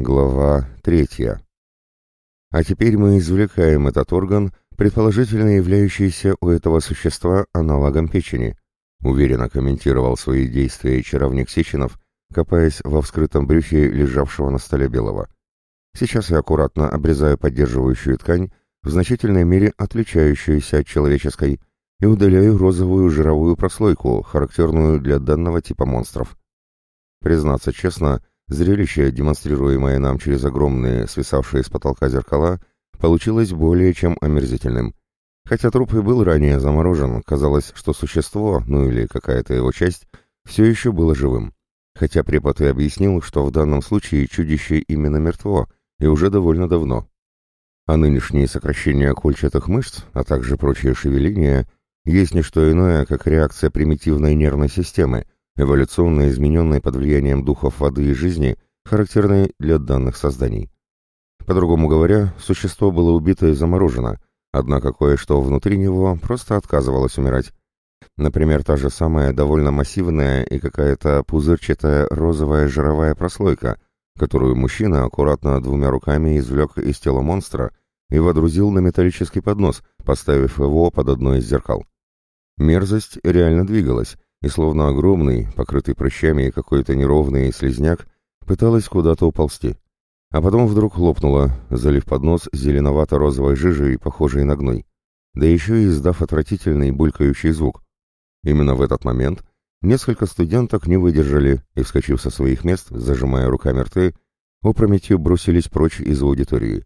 Глава третья. А теперь мы извлекаем этот орган, предположительно являющийся у этого существа аналогом печени, уверенно комментировал свои действия чаровник Сеченов, копаясь во вскрытом брюхе лежавшего на столе белого. Сейчас я аккуратно обрезаю поддерживающую ткань, в значительной мере отличающуюся от человеческой, и удаляю розовую жировую прослойку, характерную для данного типа монстров. Признаться честно, Зрелище, демонстрируемое нам через огромные, свисавшие с потолка зеркала, получилось более чем омерзительным. Хотя труп и был ранее заморожен, казалось, что существо, ну или какая-то его часть, все еще было живым. Хотя препод и объяснил, что в данном случае чудище именно мертво, и уже довольно давно. А нынешние сокращения кольчатых мышц, а также прочие шевеления, есть не что иное, как реакция примитивной нервной системы – эволюционно измененной под влиянием духов воды и жизни, характерной для данных созданий. По-другому говоря, существо было убито и заморожено, однако кое-что внутри него просто отказывалось умирать. Например, та же самая довольно массивная и какая-то пузырчатая розовая жировая прослойка, которую мужчина аккуратно двумя руками извлек из тела монстра и водрузил на металлический поднос, поставив его под одно из зеркал. Мерзость реально двигалась, и словно огромный, покрытый прыщами и какой-то неровный слезняк, пыталась куда-то уползти. А потом вдруг хлопнула, залив поднос зеленовато-розовой жижей, похожей на гной, да еще и издав отвратительный булькающий звук. Именно в этот момент несколько студенток не выдержали и, вскочив со своих мест, зажимая руками рты, опрометью бросились прочь из аудитории.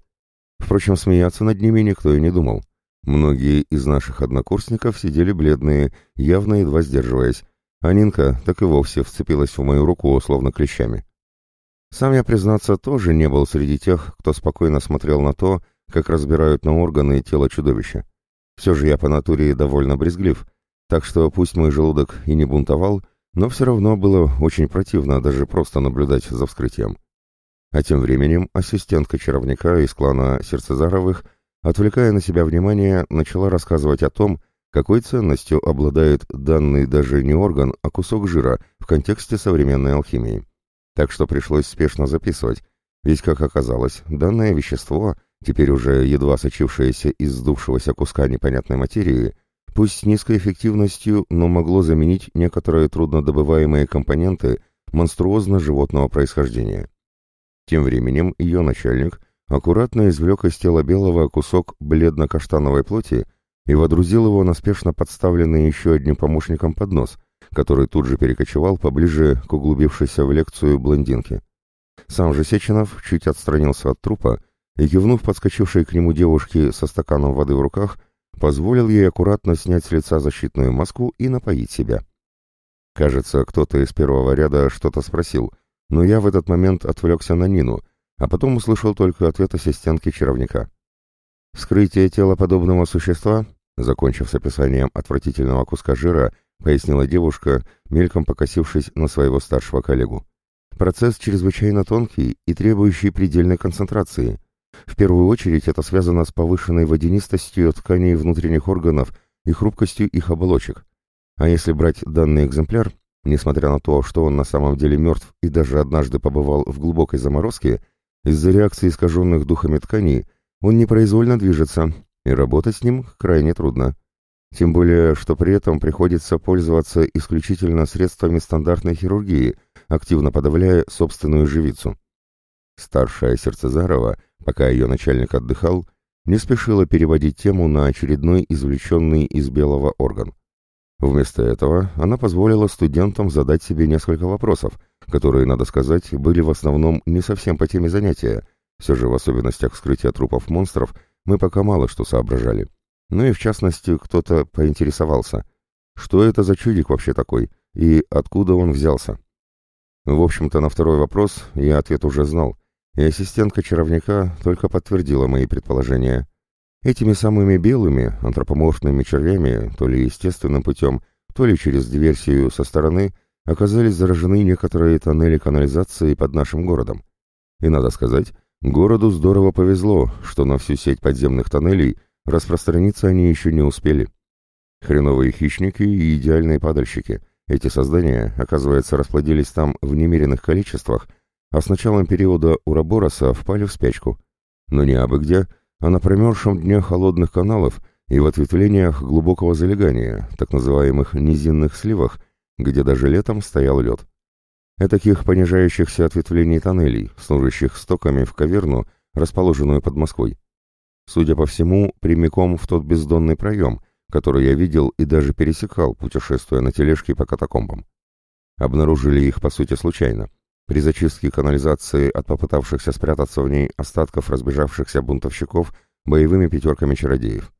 Впрочем, смеяться над ними никто и не думал. Многие из наших однокурсников сидели бледные, явно едва сдерживаясь, а Нинка так и вовсе вцепилась в мою руку, словно клещами. Сам я, признаться, тоже не был среди тех, кто спокойно смотрел на то, как разбирают на органы тело чудовища. Все же я по натуре довольно брезглив, так что пусть мой желудок и не бунтовал, но все равно было очень противно даже просто наблюдать за вскрытием. А тем временем ассистентка чаровника из клана Сердцезаровых отвлекая на себя внимание, начала рассказывать о том, какой ценностью обладает данный даже не орган, а кусок жира в контексте современной алхимии. Так что пришлось спешно записывать, ведь, как оказалось, данное вещество, теперь уже едва сочившееся из сдувшегося куска непонятной материи, пусть с низкой эффективностью, но могло заменить некоторые труднодобываемые компоненты монструозно-животного происхождения. Тем временем ее начальник – аккуратно извлек из тела белого кусок бледно-каштановой плоти и водрузил его на спешно подставленный еще одним помощником поднос, который тут же перекочевал поближе к углубившейся в лекцию блондинке. Сам же Сеченов чуть отстранился от трупа и, кивнув подскочившей к нему девушке со стаканом воды в руках, позволил ей аккуратно снять с лица защитную маску и напоить себя. Кажется, кто-то из первого ряда что-то спросил, но я в этот момент отвлекся на Нину — а потом услышал только ответ ассистентки чаровника. «Вскрытие тела подобного существа», закончив с описанием отвратительного куска жира, пояснила девушка, мельком покосившись на своего старшего коллегу. «Процесс чрезвычайно тонкий и требующий предельной концентрации. В первую очередь это связано с повышенной водянистостью тканей внутренних органов и хрупкостью их оболочек. А если брать данный экземпляр, несмотря на то, что он на самом деле мертв и даже однажды побывал в глубокой заморозке, из-за реакции искаженных духами тканей он непроизвольно движется, и работать с ним крайне трудно. Тем более, что при этом приходится пользоваться исключительно средствами стандартной хирургии, активно подавляя собственную живицу. Старшая Сердцезарова, пока ее начальник отдыхал, не спешила переводить тему на очередной извлеченный из белого орган. Вместо этого она позволила студентам задать себе несколько вопросов, которые, надо сказать, были в основном не совсем по теме занятия. Все же в особенностях вскрытия трупов монстров мы пока мало что соображали. Ну и в частности, кто-то поинтересовался, что это за чудик вообще такой и откуда он взялся. В общем-то, на второй вопрос я ответ уже знал, и ассистентка чаровника только подтвердила мои предположения. Этими самыми белыми, антропоморфными червями, то ли естественным путем, то ли через диверсию со стороны, оказались заражены некоторые тоннели канализации под нашим городом. И надо сказать, городу здорово повезло, что на всю сеть подземных тоннелей распространиться они еще не успели. Хреновые хищники и идеальные падальщики. Эти создания, оказывается, расплодились там в немеренных количествах а с началом периода Урабороса впали в спячку. Но не абы где, а на промерзшем дне холодных каналов и в ответвлениях глубокого залегания, так называемых низинных сливах, где даже летом стоял лед. Этаких понижающихся ответвлений тоннелей, служащих стоками в каверну, расположенную под Москвой. Судя по всему, прямиком в тот бездонный проем, который я видел и даже пересекал, путешествуя на тележке по катакомбам. Обнаружили их, по сути, случайно. При зачистке канализации от попытавшихся спрятаться в ней остатков разбежавшихся бунтовщиков боевыми пятерками чародеев.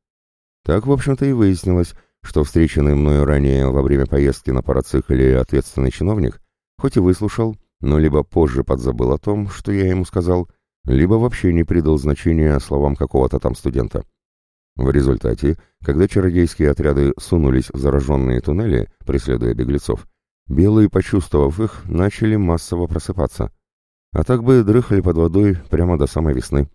Так, в общем-то, и выяснилось, что встреченный мною ранее во время поездки на парацикле ответственный чиновник, хоть и выслушал, но либо позже подзабыл о том, что я ему сказал, либо вообще не придал значения словам какого-то там студента. В результате, когда чародейские отряды сунулись в зараженные туннели, преследуя беглецов, белые, почувствовав их, начали массово просыпаться. А так бы дрыхали под водой прямо до самой весны.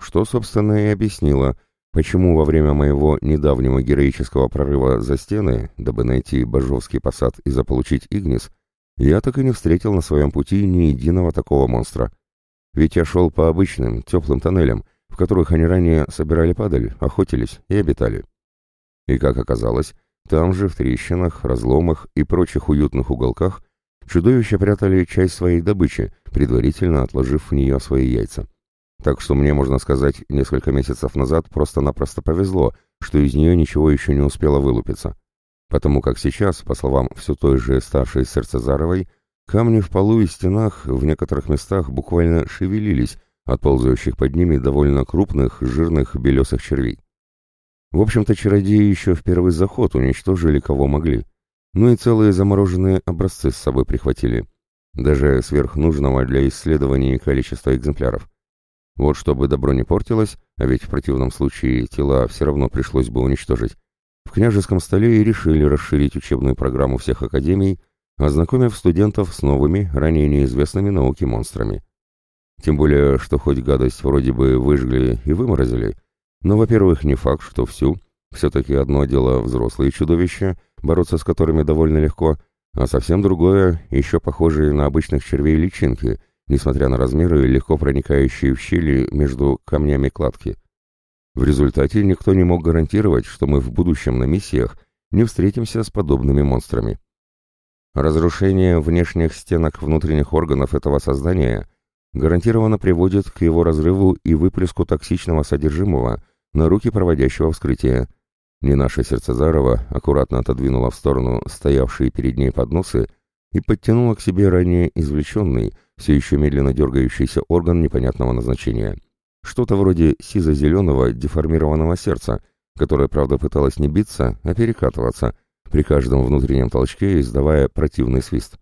Что, собственно, и объяснило, почему во время моего недавнего героического прорыва за стены, дабы найти Бажовский посад и заполучить Игнис, я так и не встретил на своем пути ни единого такого монстра. Ведь я шел по обычным, теплым тоннелям, в которых они ранее собирали падаль, охотились и обитали. И, как оказалось, там же, в трещинах, разломах и прочих уютных уголках, чудовища прятали часть своей добычи, предварительно отложив в нее свои яйца. Так что мне, можно сказать, несколько месяцев назад просто-напросто повезло, что из нее ничего еще не успело вылупиться. Потому как сейчас, по словам все той же старшей Сердцезаровой, камни в полу и стенах в некоторых местах буквально шевелились от ползающих под ними довольно крупных, жирных белесых червей. В общем-то, чародеи еще в первый заход уничтожили кого могли. Ну и целые замороженные образцы с собой прихватили. Даже сверхнужного для исследований количества экземпляров. Вот чтобы добро не портилось, а ведь в противном случае тела все равно пришлось бы уничтожить, в княжеском столе и решили расширить учебную программу всех академий, ознакомив студентов с новыми, ранее неизвестными науки монстрами. Тем более, что хоть гадость вроде бы выжгли и выморозили, но, во-первых, не факт, что всю. Все-таки одно дело взрослые чудовища, бороться с которыми довольно легко, а совсем другое — еще похожие на обычных червей личинки, несмотря на размеры, легко проникающие в щели между камнями кладки. В результате никто не мог гарантировать, что мы в будущем на миссиях не встретимся с подобными монстрами. Разрушение внешних стенок внутренних органов этого создания гарантированно приводит к его разрыву и выплеску токсичного содержимого на руки проводящего вскрытия. Не наша Сердцезарова аккуратно отодвинула в сторону стоявшие перед ней подносы и подтянула к себе ранее извлеченный, все еще медленно дергающийся орган непонятного назначения. Что-то вроде сизо-зеленого деформированного сердца, которое, правда, пыталось не биться, а перекатываться, при каждом внутреннем толчке издавая противный свист.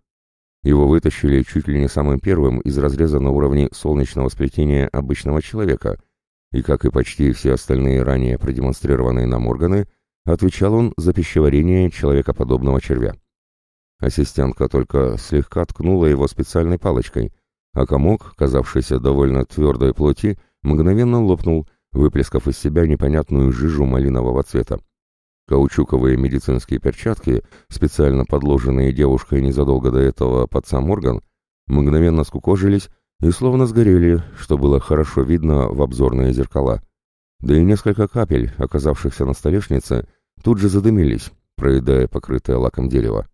Его вытащили чуть ли не самым первым из разреза на уровне солнечного сплетения обычного человека, и, как и почти все остальные ранее продемонстрированные нам органы, отвечал он за пищеварение человекоподобного червя. Ассистентка только слегка ткнула его специальной палочкой, а комок, казавшийся довольно твердой плоти, мгновенно лопнул, выплескав из себя непонятную жижу малинового цвета. Каучуковые медицинские перчатки, специально подложенные девушкой незадолго до этого под сам орган, мгновенно скукожились и словно сгорели, что было хорошо видно в обзорные зеркала. Да и несколько капель, оказавшихся на столешнице, тут же задымились, проедая покрытое лаком дерево.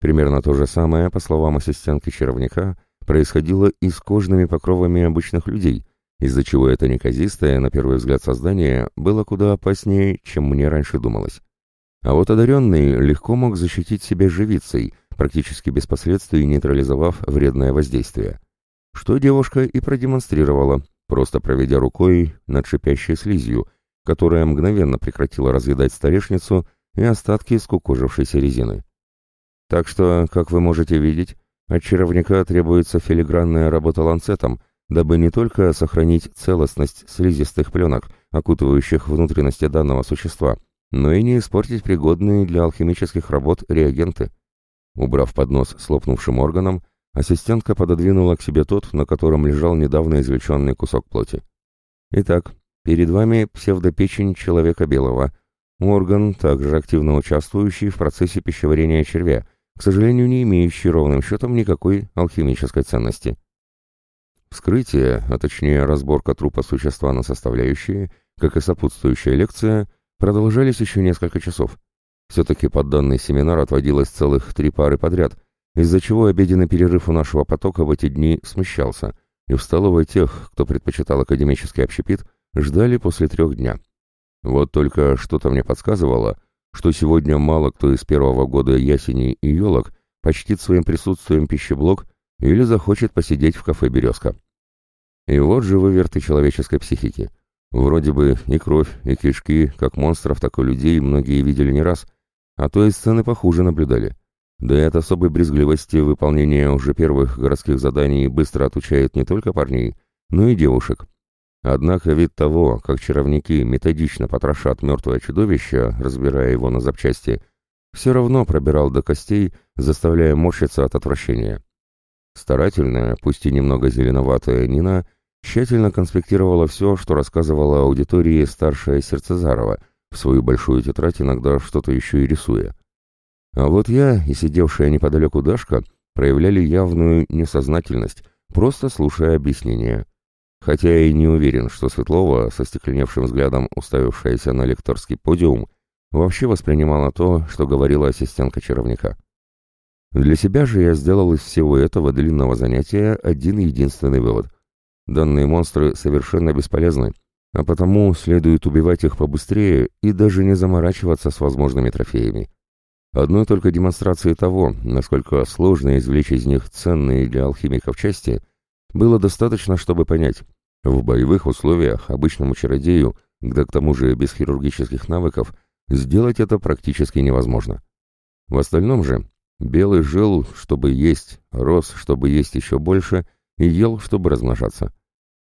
Примерно то же самое, по словам ассистентки чаровника, происходило и с кожными покровами обычных людей, из-за чего это неказистое, на первый взгляд, создание было куда опаснее, чем мне раньше думалось. А вот одаренный легко мог защитить себя живицей, практически без последствий нейтрализовав вредное воздействие. Что девушка и продемонстрировала, просто проведя рукой над шипящей слизью, которая мгновенно прекратила разъедать столешницу и остатки скукожившейся резины. Так что, как вы можете видеть, от чаровника требуется филигранная работа ланцетом, дабы не только сохранить целостность слизистых пленок, окутывающих внутренности данного существа, но и не испортить пригодные для алхимических работ реагенты. Убрав поднос с лопнувшим органом, ассистентка пододвинула к себе тот, на котором лежал недавно извлеченный кусок плоти. Итак, перед вами псевдопечень человека белого, орган, также активно участвующий в процессе пищеварения червя, к сожалению, не имеющий ровным счетом никакой алхимической ценности. Вскрытие, а точнее разборка трупа существа на составляющие, как и сопутствующая лекция, продолжались еще несколько часов. Все-таки под данный семинар отводилось целых три пары подряд, из-за чего обеденный перерыв у нашего потока в эти дни смещался, и в столовой тех, кто предпочитал академический общепит, ждали после трех дня. Вот только что-то мне подсказывало, что сегодня мало кто из первого года ясеней и елок почтит своим присутствием пищеблок или захочет посидеть в кафе «Березка». И вот же выверты человеческой психики. Вроде бы и кровь, и кишки, как монстров, так и людей многие видели не раз, а то и сцены похуже наблюдали. Да и от особой брезгливости выполнения уже первых городских заданий быстро отучают не только парней, но и девушек. Однако вид того, как чаровники методично потрошат мертвое чудовище, разбирая его на запчасти, все равно пробирал до костей, заставляя морщиться от отвращения. Старательная, пусть и немного зеленоватая Нина тщательно конспектировала все, что рассказывала аудитории старшая Сердцезарова, в свою большую тетрадь иногда что-то еще и рисуя. А вот я и сидевшая неподалеку Дашка проявляли явную несознательность, просто слушая объяснения. Хотя я и не уверен, что Светлова, со стекленевшим взглядом уставившаяся на лекторский подиум, вообще воспринимала то, что говорила ассистентка чаровника. Для себя же я сделал из всего этого длинного занятия один единственный вывод. Данные монстры совершенно бесполезны, а потому следует убивать их побыстрее и даже не заморачиваться с возможными трофеями. Одной только демонстрации того, насколько сложно извлечь из них ценные для алхимиков части, было достаточно, чтобы понять, в боевых условиях обычному чародею, да к тому же без хирургических навыков, сделать это практически невозможно. В остальном же, белый жил, чтобы есть, рос, чтобы есть еще больше, и ел, чтобы размножаться.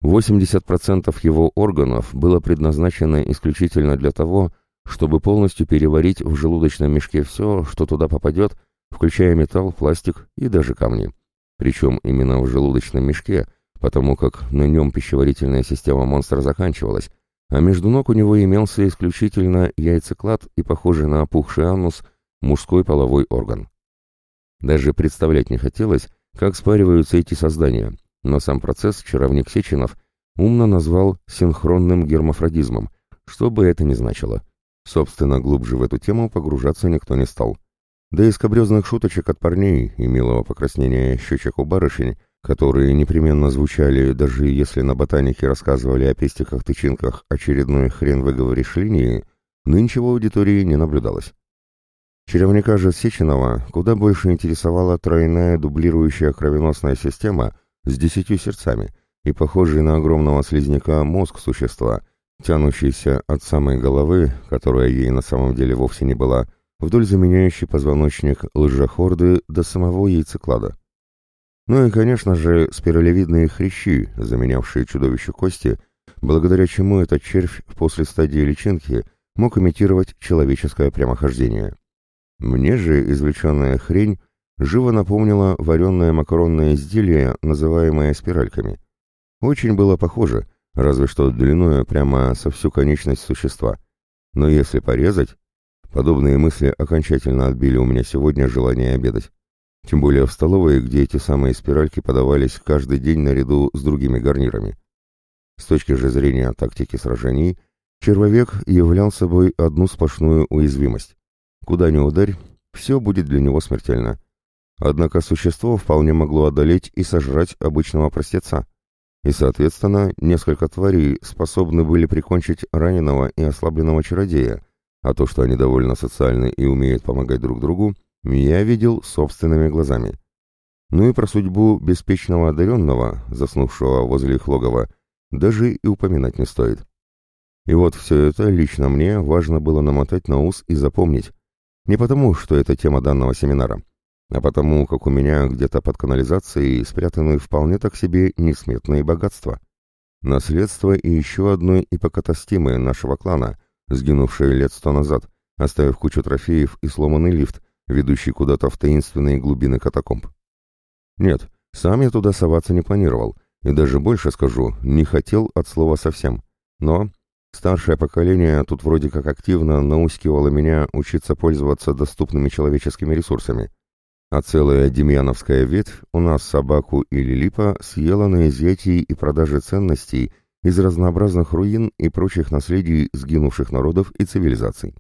80% его органов было предназначено исключительно для того, чтобы полностью переварить в желудочном мешке все, что туда попадет, включая металл, пластик и даже камни. Причем именно в желудочном мешке, потому как на нем пищеварительная система монстра заканчивалась, а между ног у него имелся исключительно яйцеклад и похожий на опухший анус мужской половой орган. Даже представлять не хотелось, как спариваются эти создания, но сам процесс чаровник Сеченов умно назвал синхронным гермафродизмом, что бы это ни значило. Собственно, глубже в эту тему погружаться никто не стал. Да и скобрезных шуточек от парней и милого покраснения щечек у барышень, которые непременно звучали, даже если на ботанике рассказывали о пестиках-тычинках очередной хрен выговоришь линии, нынче в аудитории не наблюдалось. Черевника же Сеченова куда больше интересовала тройная дублирующая кровеносная система с десятью сердцами и похожий на огромного слизняка мозг существа, тянущийся от самой головы, которая ей на самом деле вовсе не была, вдоль заменяющий позвоночник лжехорды до самого яйцеклада. Ну и, конечно же, спиралевидные хрящи, заменявшие чудовище кости, благодаря чему этот червь после стадии личинки мог имитировать человеческое прямохождение. Мне же извлеченная хрень живо напомнила вареное макаронное изделие, называемое спиральками. Очень было похоже, разве что длиною прямо со всю конечность существа. Но если порезать, Подобные мысли окончательно отбили у меня сегодня желание обедать. Тем более в столовой, где эти самые спиральки подавались каждый день наряду с другими гарнирами. С точки же зрения тактики сражений, червовек являл собой одну сплошную уязвимость. Куда ни ударь, все будет для него смертельно. Однако существо вполне могло одолеть и сожрать обычного простеца. И, соответственно, несколько тварей способны были прикончить раненого и ослабленного чародея, а то, что они довольно социальны и умеют помогать друг другу, я видел собственными глазами. Ну и про судьбу беспечного одаренного, заснувшего возле их логова, даже и упоминать не стоит. И вот все это лично мне важно было намотать на ус и запомнить. Не потому, что это тема данного семинара, а потому, как у меня где-то под канализацией спрятаны вполне так себе несметные богатства. Наследство и еще одной ипокатастимы нашего клана, сгинувшая лет сто назад, оставив кучу трофеев и сломанный лифт, ведущий куда-то в таинственные глубины катакомб. Нет, сам я туда соваться не планировал, и даже больше скажу, не хотел от слова совсем. Но старшее поколение тут вроде как активно наускивало меня учиться пользоваться доступными человеческими ресурсами. а целая демьяновская ветвь у нас собаку или липа съела на изъятии и продаже ценностей из разнообразных руин и прочих наследий сгинувших народов и цивилизаций.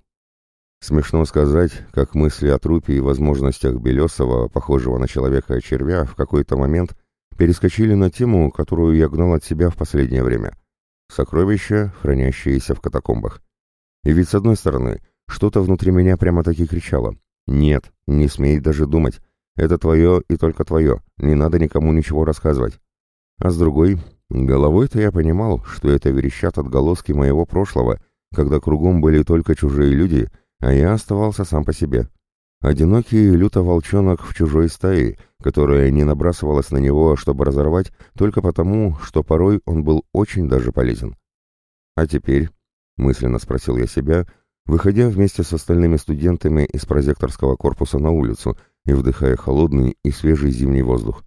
Смешно сказать, как мысли о трупе и возможностях Белесова, похожего на человека-червя, в какой-то момент перескочили на тему, которую я гнал от себя в последнее время. Сокровища, хранящиеся в катакомбах. И ведь, с одной стороны, что-то внутри меня прямо-таки кричало «Нет, не смей даже думать. Это твое и только твое. Не надо никому ничего рассказывать». А с другой, головой-то я понимал, что это верещат отголоски моего прошлого, когда кругом были только чужие люди, а я оставался сам по себе. Одинокий люто-волчонок в чужой стае, которая не набрасывалась на него, чтобы разорвать, только потому, что порой он был очень даже полезен. «А теперь?» — мысленно спросил я себя — выходя вместе с остальными студентами из прозекторского корпуса на улицу и вдыхая холодный и свежий зимний воздух.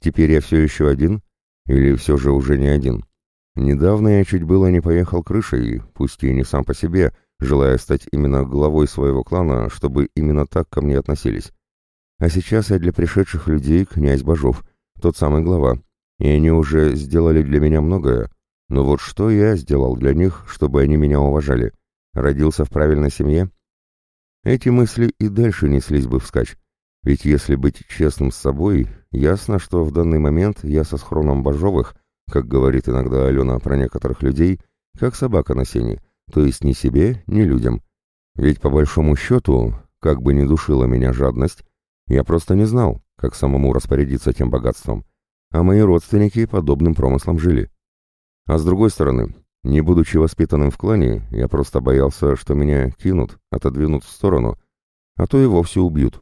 Теперь я все еще один? Или все же уже не один? Недавно я чуть было не поехал крышей, пусть и не сам по себе, желая стать именно главой своего клана, чтобы именно так ко мне относились. А сейчас я для пришедших людей князь Бажов, тот самый глава, и они уже сделали для меня многое, но вот что я сделал для них, чтобы они меня уважали — Родился в правильной семье? Эти мысли и дальше неслись бы вскачь. Ведь если быть честным с собой, ясно, что в данный момент я со схроном Бажовых, как говорит иногда Алена про некоторых людей, как собака на сене, то есть ни себе, ни людям. Ведь по большому счету, как бы ни душила меня жадность, я просто не знал, как самому распорядиться тем богатством, а мои родственники подобным промыслом жили. А с другой стороны, не будучи воспитанным в клане, я просто боялся, что меня кинут, отодвинут в сторону, а то и вовсе убьют.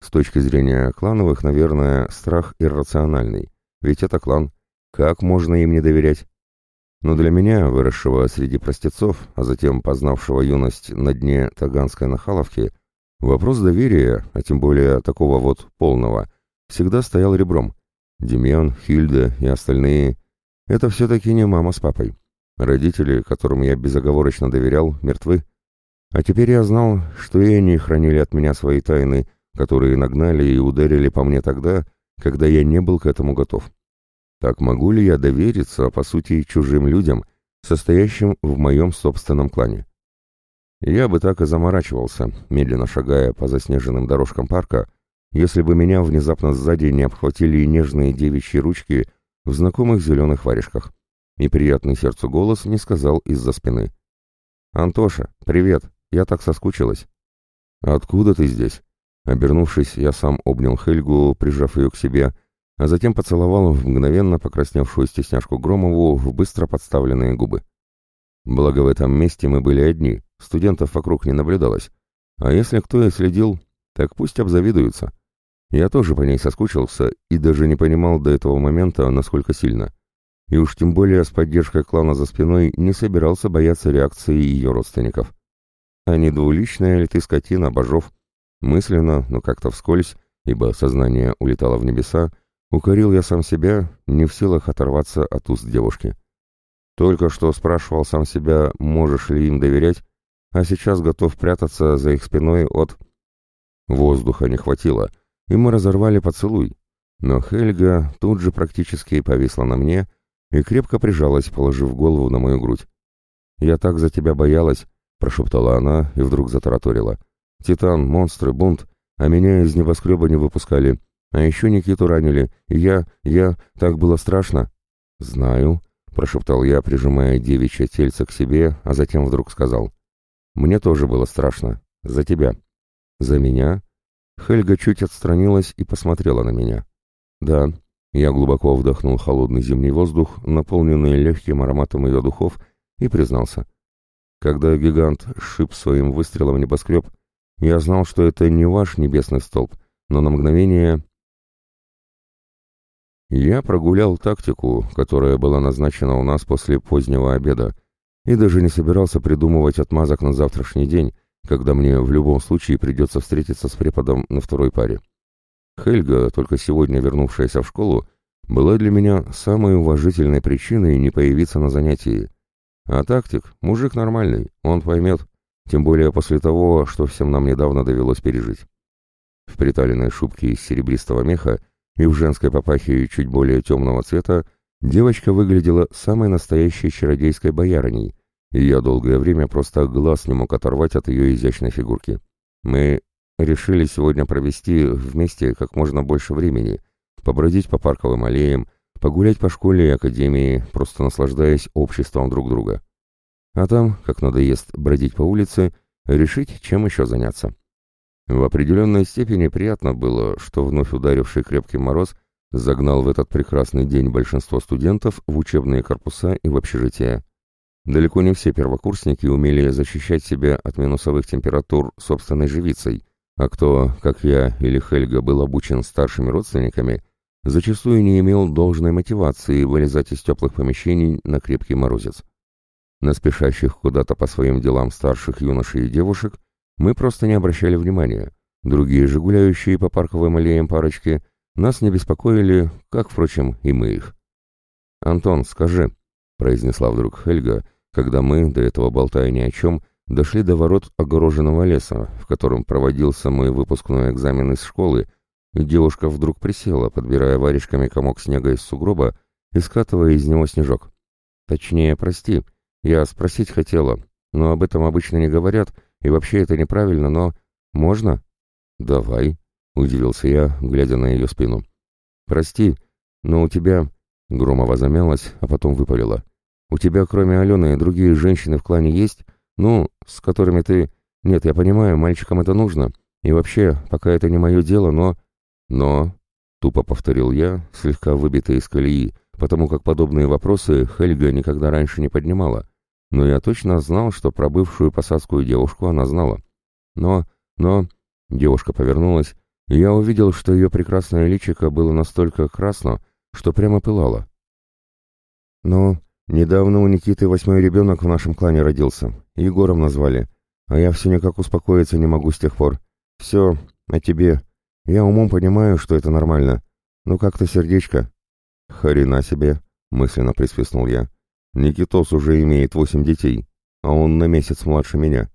С точки зрения клановых, наверное, страх иррациональный. Ведь это клан. Как можно им не доверять? Но для меня, выросшего среди простецов, а затем познавшего юность на дне Таганской нахаловки, вопрос доверия, а тем более такого вот полного, всегда стоял ребром. Демьян, Хильда и остальные — это все-таки не мама с папой. Родители, которым я безоговорочно доверял, мертвы. А теперь я знал, что и они хранили от меня свои тайны, которые нагнали и ударили по мне тогда, когда я не был к этому готов. Так могу ли я довериться, по сути, чужим людям, состоящим в моем собственном клане? Я бы так и заморачивался, медленно шагая по заснеженным дорожкам парка, если бы меня внезапно сзади не обхватили нежные девичьи ручки в знакомых зеленых варежках и приятный сердцу голос не сказал из-за спины. «Антоша, привет, я так соскучилась». «Откуда ты здесь?» Обернувшись, я сам обнял Хельгу, прижав ее к себе, а затем поцеловал в мгновенно покрасневшую стесняшку Громову в быстро подставленные губы. Благо в этом месте мы были одни, студентов вокруг не наблюдалось. А если кто и следил, так пусть обзавидуются. Я тоже по ней соскучился и даже не понимал до этого момента, насколько сильно и уж тем более с поддержкой клана за спиной не собирался бояться реакции ее родственников. А не двуличная ли ты скотина, Бажов? Мысленно, но как-то вскользь, ибо сознание улетало в небеса, укорил я сам себя, не в силах оторваться от уст девушки. Только что спрашивал сам себя, можешь ли им доверять, а сейчас готов прятаться за их спиной от... Воздуха не хватило, и мы разорвали поцелуй. Но Хельга тут же практически повисла на мне, и крепко прижалась, положив голову на мою грудь. «Я так за тебя боялась», — прошептала она и вдруг затараторила. «Титан, монстры, бунт, а меня из небоскреба не выпускали. А еще Никиту ранили, я, я, так было страшно». «Знаю», — прошептал я, прижимая девичье тельце к себе, а затем вдруг сказал. «Мне тоже было страшно. За тебя». «За меня?» Хельга чуть отстранилась и посмотрела на меня. «Да, я глубоко вдохнул холодный зимний воздух, наполненный легким ароматом ее духов, и признался. Когда гигант шип своим выстрелом небоскреб, я знал, что это не ваш небесный столб, но на мгновение... Я прогулял тактику, которая была назначена у нас после позднего обеда, и даже не собирался придумывать отмазок на завтрашний день, когда мне в любом случае придется встретиться с преподом на второй паре. Хельга, только сегодня вернувшаяся в школу, была для меня самой уважительной причиной не появиться на занятии. А тактик, мужик нормальный, он поймет, тем более после того, что всем нам недавно довелось пережить. В приталенной шубке из серебристого меха и в женской папахе чуть более темного цвета девочка выглядела самой настоящей чародейской боярыней, и я долгое время просто глаз не мог оторвать от ее изящной фигурки. Мы решили сегодня провести вместе как можно больше времени, побродить по парковым аллеям, погулять по школе и академии, просто наслаждаясь обществом друг друга. А там, как надоест бродить по улице, решить, чем еще заняться. В определенной степени приятно было, что вновь ударивший крепкий мороз загнал в этот прекрасный день большинство студентов в учебные корпуса и в общежития. Далеко не все первокурсники умели защищать себя от минусовых температур собственной живицей, а кто, как я или Хельга, был обучен старшими родственниками, зачастую не имел должной мотивации вылезать из теплых помещений на крепкий морозец. На спешащих куда-то по своим делам старших юношей и девушек мы просто не обращали внимания. Другие же гуляющие по парковым аллеям парочки нас не беспокоили, как, впрочем, и мы их. «Антон, скажи», — произнесла вдруг Хельга, когда мы, до этого болтая ни о чем, дошли до ворот огороженного леса, в котором проводился мой выпускной экзамен из школы, и девушка вдруг присела, подбирая варежками комок снега из сугроба и скатывая из него снежок. «Точнее, прости, я спросить хотела, но об этом обычно не говорят, и вообще это неправильно, но... Можно? Давай, удивился я, глядя на ее спину. Прости, но у тебя... Громова замялась, а потом выпалила. У тебя, кроме Алены, другие женщины в клане есть? Ну, с которыми ты... Нет, я понимаю, мальчикам это нужно. И вообще, пока это не мое дело, но... Но... Тупо повторил я, слегка выбитый из колеи, потому как подобные вопросы Хельга никогда раньше не поднимала но я точно знал, что про бывшую посадскую девушку она знала. Но, но... Девушка повернулась, и я увидел, что ее прекрасное личико было настолько красно, что прямо пылало. «Ну, недавно у Никиты восьмой ребенок в нашем клане родился. Егором назвали. А я все никак успокоиться не могу с тех пор. Все, о тебе. Я умом понимаю, что это нормально. Но как-то сердечко...» «Хрена себе!» — мысленно присвистнул я. Никитос уже имеет восемь детей, а он на месяц младше меня.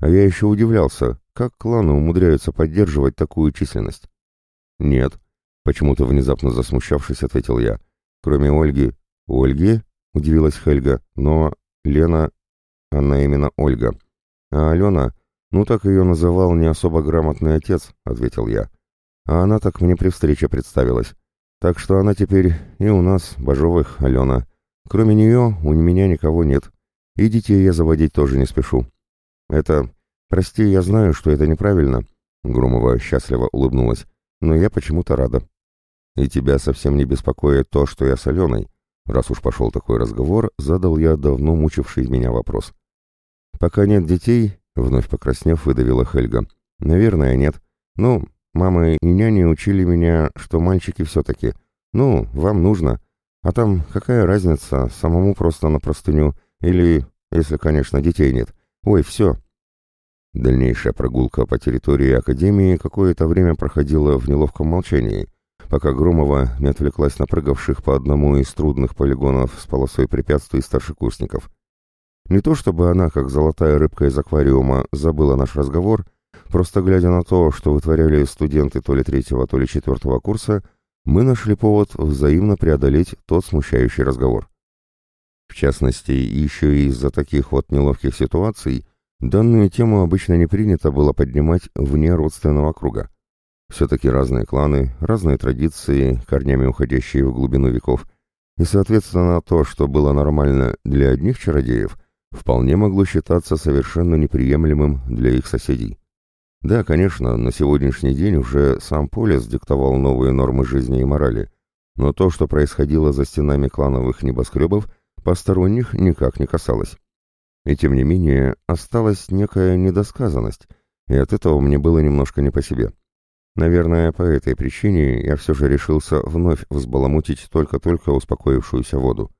А я еще удивлялся, как кланы умудряются поддерживать такую численность. Нет, почему-то внезапно засмущавшись, ответил я. Кроме Ольги. Ольги? Удивилась Хельга. Но Лена... Она именно Ольга. А Алена... Ну так ее называл не особо грамотный отец, ответил я. А она так мне при встрече представилась. Так что она теперь и у нас, Бажовых, Алена. Кроме нее у меня никого нет. И детей я заводить тоже не спешу. Это... Прости, я знаю, что это неправильно. Громова счастливо улыбнулась. Но я почему-то рада. И тебя совсем не беспокоит то, что я с Аленой. Раз уж пошел такой разговор, задал я давно мучивший меня вопрос. «Пока нет детей», — вновь покраснев, выдавила Хельга. «Наверное, нет. Ну, мама и няни учили меня, что мальчики все-таки. Ну, вам нужно. А там какая разница, самому просто на простыню, или, если, конечно, детей нет. Ой, все. Дальнейшая прогулка по территории Академии какое-то время проходила в неловком молчании, пока Громова не отвлеклась на прыгавших по одному из трудных полигонов с полосой препятствий старшекурсников. Не то чтобы она, как золотая рыбка из аквариума, забыла наш разговор, просто глядя на то, что вытворяли студенты то ли третьего, то ли четвертого курса, мы нашли повод взаимно преодолеть тот смущающий разговор. В частности, еще и из-за таких вот неловких ситуаций данную тему обычно не принято было поднимать вне родственного круга. Все-таки разные кланы, разные традиции, корнями уходящие в глубину веков, и, соответственно, то, что было нормально для одних чародеев, вполне могло считаться совершенно неприемлемым для их соседей. Да, конечно, на сегодняшний день уже сам Полис диктовал новые нормы жизни и морали, но то, что происходило за стенами клановых небоскребов, посторонних никак не касалось. И тем не менее, осталась некая недосказанность, и от этого мне было немножко не по себе. Наверное, по этой причине я все же решился вновь взбаламутить только-только успокоившуюся воду.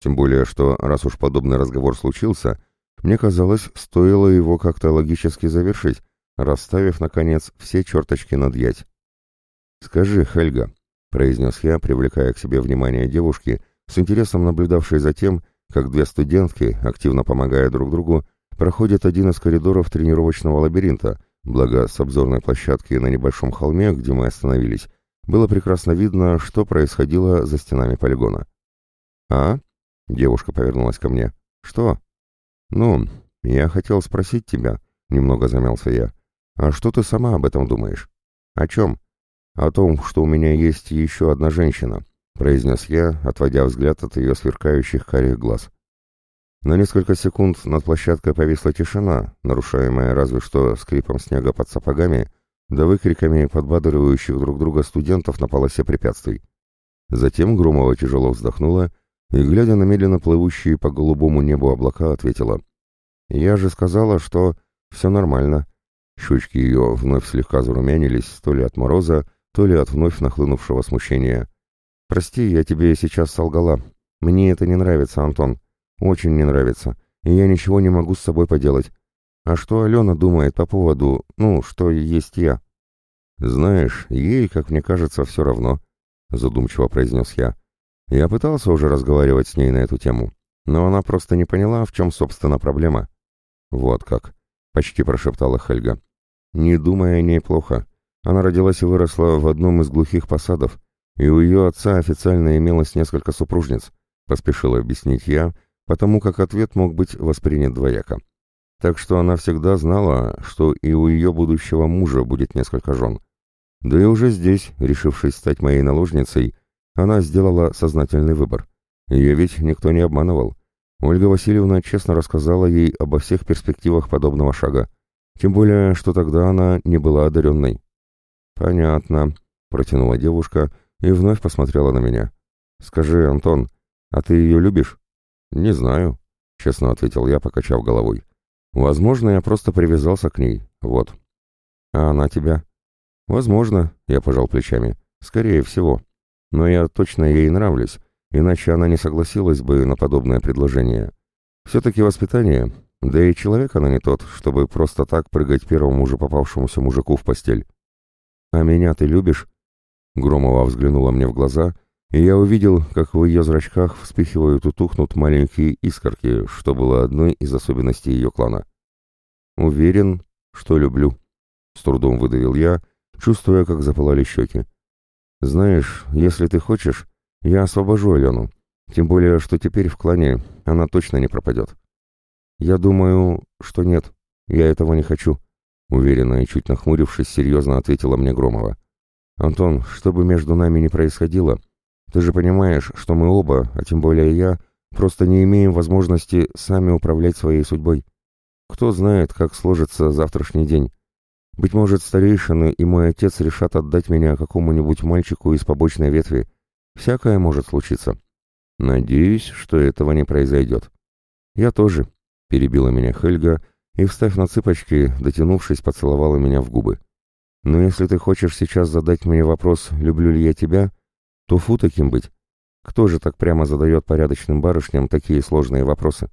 Тем более, что раз уж подобный разговор случился, мне казалось, стоило его как-то логически завершить, расставив, наконец, все черточки над ять. «Скажи, Хельга», — произнес я, привлекая к себе внимание девушки, с интересом наблюдавшей за тем, как две студентки, активно помогая друг другу, проходят один из коридоров тренировочного лабиринта, благо с обзорной площадки на небольшом холме, где мы остановились, было прекрасно видно, что происходило за стенами полигона. «А?» — девушка повернулась ко мне. «Что?» «Ну, я хотел спросить тебя», — немного замялся я. «А что ты сама об этом думаешь?» «О чем?» «О том, что у меня есть еще одна женщина», — произнес я, отводя взгляд от ее сверкающих карих глаз. На несколько секунд над площадкой повисла тишина, нарушаемая разве что скрипом снега под сапогами, да выкриками подбадривающих друг друга студентов на полосе препятствий. Затем Громова тяжело вздохнула и, глядя на медленно плывущие по голубому небу облака, ответила. «Я же сказала, что все нормально». Щечки ее вновь слегка зарумянились, то ли от мороза, то ли от вновь нахлынувшего смущения. «Прости, я тебе сейчас солгала. Мне это не нравится, Антон. Очень не нравится. И я ничего не могу с собой поделать. А что Алена думает по поводу, ну, что есть я?» «Знаешь, ей, как мне кажется, все равно», — задумчиво произнес я. Я пытался уже разговаривать с ней на эту тему, но она просто не поняла, в чем, собственно, проблема. «Вот как», — почти прошептала Хельга. «Не думая о ней плохо. Она родилась и выросла в одном из глухих посадов, и у ее отца официально имелось несколько супружниц», — поспешил объяснить я, потому как ответ мог быть воспринят двояко. Так что она всегда знала, что и у ее будущего мужа будет несколько жен. Да и уже здесь, решившись стать моей наложницей, она сделала сознательный выбор. Ее ведь никто не обманывал. Ольга Васильевна честно рассказала ей обо всех перспективах подобного шага. Тем более, что тогда она не была одаренной. «Понятно», — протянула девушка и вновь посмотрела на меня. «Скажи, Антон, а ты ее любишь?» «Не знаю», — честно ответил я, покачав головой. «Возможно, я просто привязался к ней, вот». «А она тебя?» «Возможно», — я пожал плечами. «Скорее всего» но я точно ей нравлюсь, иначе она не согласилась бы на подобное предложение. Все-таки воспитание, да и человек она не тот, чтобы просто так прыгать первому же попавшемуся мужику в постель. «А меня ты любишь?» Громова взглянула мне в глаза, и я увидел, как в ее зрачках вспыхивают и тухнут маленькие искорки, что было одной из особенностей ее клана. «Уверен, что люблю», — с трудом выдавил я, чувствуя, как запылали щеки. «Знаешь, если ты хочешь, я освобожу Алену. Тем более, что теперь в клане она точно не пропадет». «Я думаю, что нет. Я этого не хочу», — уверенно и чуть нахмурившись, серьезно ответила мне Громова. «Антон, что бы между нами ни происходило, ты же понимаешь, что мы оба, а тем более я, просто не имеем возможности сами управлять своей судьбой. Кто знает, как сложится завтрашний день. Быть может, старейшины и мой отец решат отдать меня какому-нибудь мальчику из побочной ветви. Всякое может случиться. Надеюсь, что этого не произойдет. Я тоже, — перебила меня Хельга, и, встав на цыпочки, дотянувшись, поцеловала меня в губы. Но если ты хочешь сейчас задать мне вопрос, люблю ли я тебя, то фу таким быть. Кто же так прямо задает порядочным барышням такие сложные вопросы?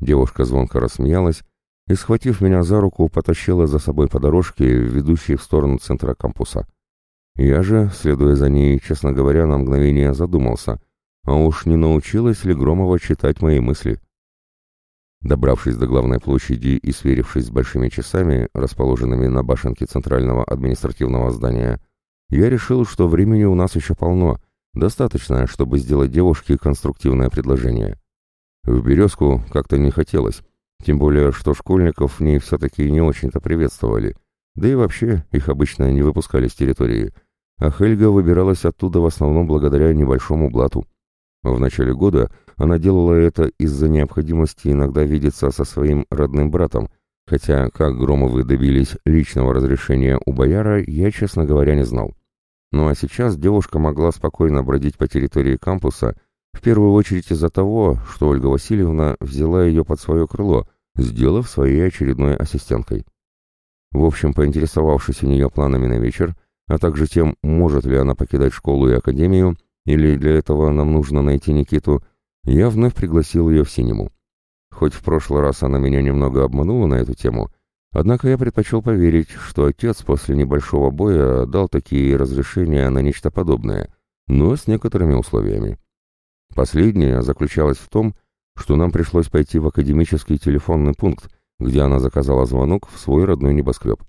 Девушка звонко рассмеялась, и, схватив меня за руку, потащила за собой по дорожке, ведущей в сторону центра кампуса. Я же, следуя за ней, честно говоря, на мгновение задумался, а уж не научилась ли Громова читать мои мысли. Добравшись до главной площади и сверившись с большими часами, расположенными на башенке центрального административного здания, я решил, что времени у нас еще полно, достаточно, чтобы сделать девушке конструктивное предложение. В «Березку» как-то не хотелось, тем более, что школьников в ней все-таки не очень-то приветствовали. Да и вообще, их обычно не выпускали с территории. А Хельга выбиралась оттуда в основном благодаря небольшому блату. В начале года она делала это из-за необходимости иногда видеться со своим родным братом, хотя как Громовы добились личного разрешения у бояра, я, честно говоря, не знал. Ну а сейчас девушка могла спокойно бродить по территории кампуса, в первую очередь из-за того, что Ольга Васильевна взяла ее под свое крыло, сделав своей очередной ассистенткой. В общем, поинтересовавшись у нее планами на вечер, а также тем, может ли она покидать школу и академию, или для этого нам нужно найти Никиту, я вновь пригласил ее в синему. Хоть в прошлый раз она меня немного обманула на эту тему, однако я предпочел поверить, что отец после небольшого боя дал такие разрешения на нечто подобное, но с некоторыми условиями. Последнее заключалось в том, что нам пришлось пойти в академический телефонный пункт, где она заказала звонок в свой родной небоскреб.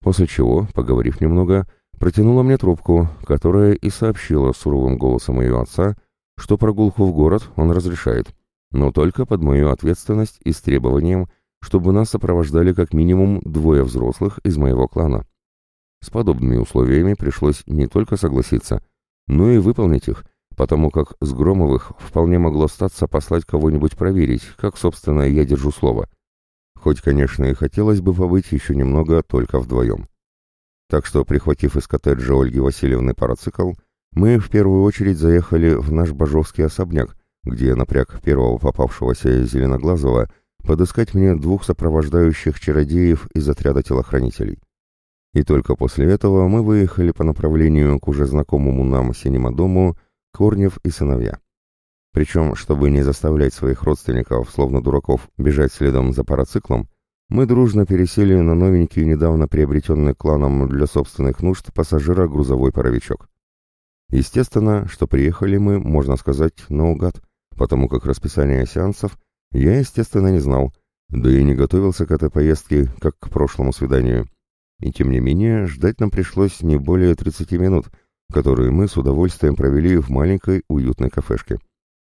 после чего, поговорив немного, протянула мне трубку, которая и сообщила суровым голосом ее отца, что прогулку в город он разрешает, но только под мою ответственность и с требованием, чтобы нас сопровождали как минимум двое взрослых из моего клана. С подобными условиями пришлось не только согласиться, но и выполнить их, потому как с Громовых вполне могло статься послать кого-нибудь проверить, как, собственно, я держу слово. Хоть, конечно, и хотелось бы побыть еще немного только вдвоем. Так что, прихватив из коттеджа Ольги Васильевны парацикл, мы в первую очередь заехали в наш бажовский особняк, где я напряг первого попавшегося Зеленоглазого подыскать мне двух сопровождающих чародеев из отряда телохранителей. И только после этого мы выехали по направлению к уже знакомому нам синема-дому Корнев и сыновья. Причем, чтобы не заставлять своих родственников, словно дураков, бежать следом за парациклом, мы дружно пересели на новенький, недавно приобретенный кланом для собственных нужд пассажира грузовой паровичок. Естественно, что приехали мы, можно сказать, наугад, потому как расписание сеансов я, естественно, не знал, да и не готовился к этой поездке, как к прошлому свиданию. И тем не менее, ждать нам пришлось не более 30 минут — которые мы с удовольствием провели в маленькой уютной кафешке.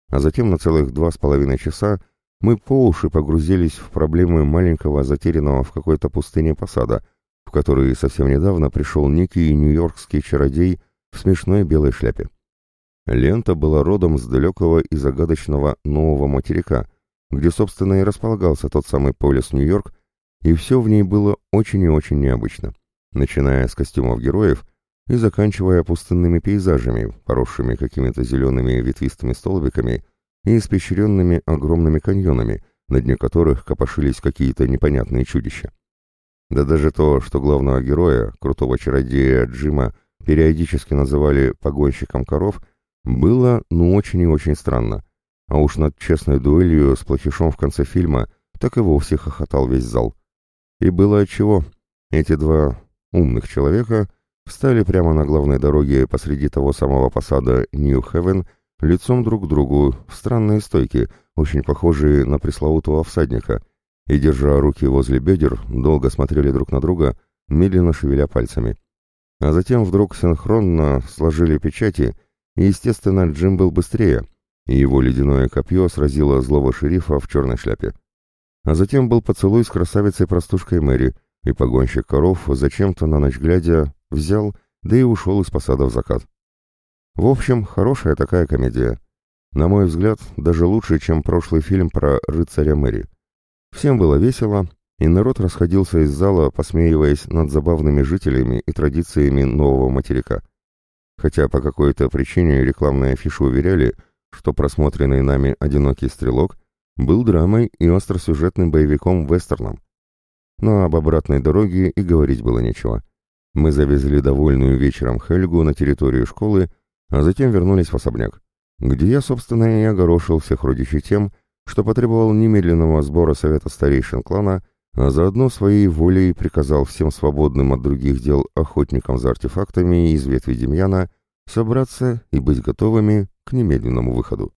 А затем на целых два с половиной часа мы по уши погрузились в проблемы маленького затерянного в какой-то пустыне посада, в который совсем недавно пришел некий нью-йоркский чародей в смешной белой шляпе. Лента была родом с далекого и загадочного нового материка, где, собственно, и располагался тот самый полис Нью-Йорк, и все в ней было очень и очень необычно, начиная с костюмов героев и заканчивая пустынными пейзажами, поросшими какими-то зелеными ветвистыми столбиками и испещренными огромными каньонами, на дне которых копошились какие-то непонятные чудища. Да даже то, что главного героя, крутого чародея Джима, периодически называли «погонщиком коров», было ну очень и очень странно. А уж над честной дуэлью с плохишом в конце фильма так и вовсе хохотал весь зал. И было отчего. Эти два умных человека — встали прямо на главной дороге посреди того самого посада Нью-Хевен лицом друг к другу в странные стойки, очень похожие на пресловутого всадника, и, держа руки возле бедер, долго смотрели друг на друга, медленно шевеля пальцами. А затем вдруг синхронно сложили печати, и, естественно, Джим был быстрее, и его ледяное копье сразило злого шерифа в черной шляпе. А затем был поцелуй с красавицей-простушкой Мэри, и погонщик коров, зачем-то на ночь глядя, взял, да и ушел из посада в закат. В общем, хорошая такая комедия. На мой взгляд, даже лучше, чем прошлый фильм про рыцаря Мэри. Всем было весело, и народ расходился из зала, посмеиваясь над забавными жителями и традициями нового материка. Хотя по какой-то причине рекламные афиши уверяли, что просмотренный нами «Одинокий стрелок» был драмой и остросюжетным боевиком-вестерном. Но об обратной дороге и говорить было нечего. Мы завезли довольную вечером Хельгу на территорию школы, а затем вернулись в особняк, где я, собственно, и огорошил всех родичей тем, что потребовал немедленного сбора совета старейшин клана, а заодно своей волей приказал всем свободным от других дел охотникам за артефактами из ветви Демьяна собраться и быть готовыми к немедленному выходу.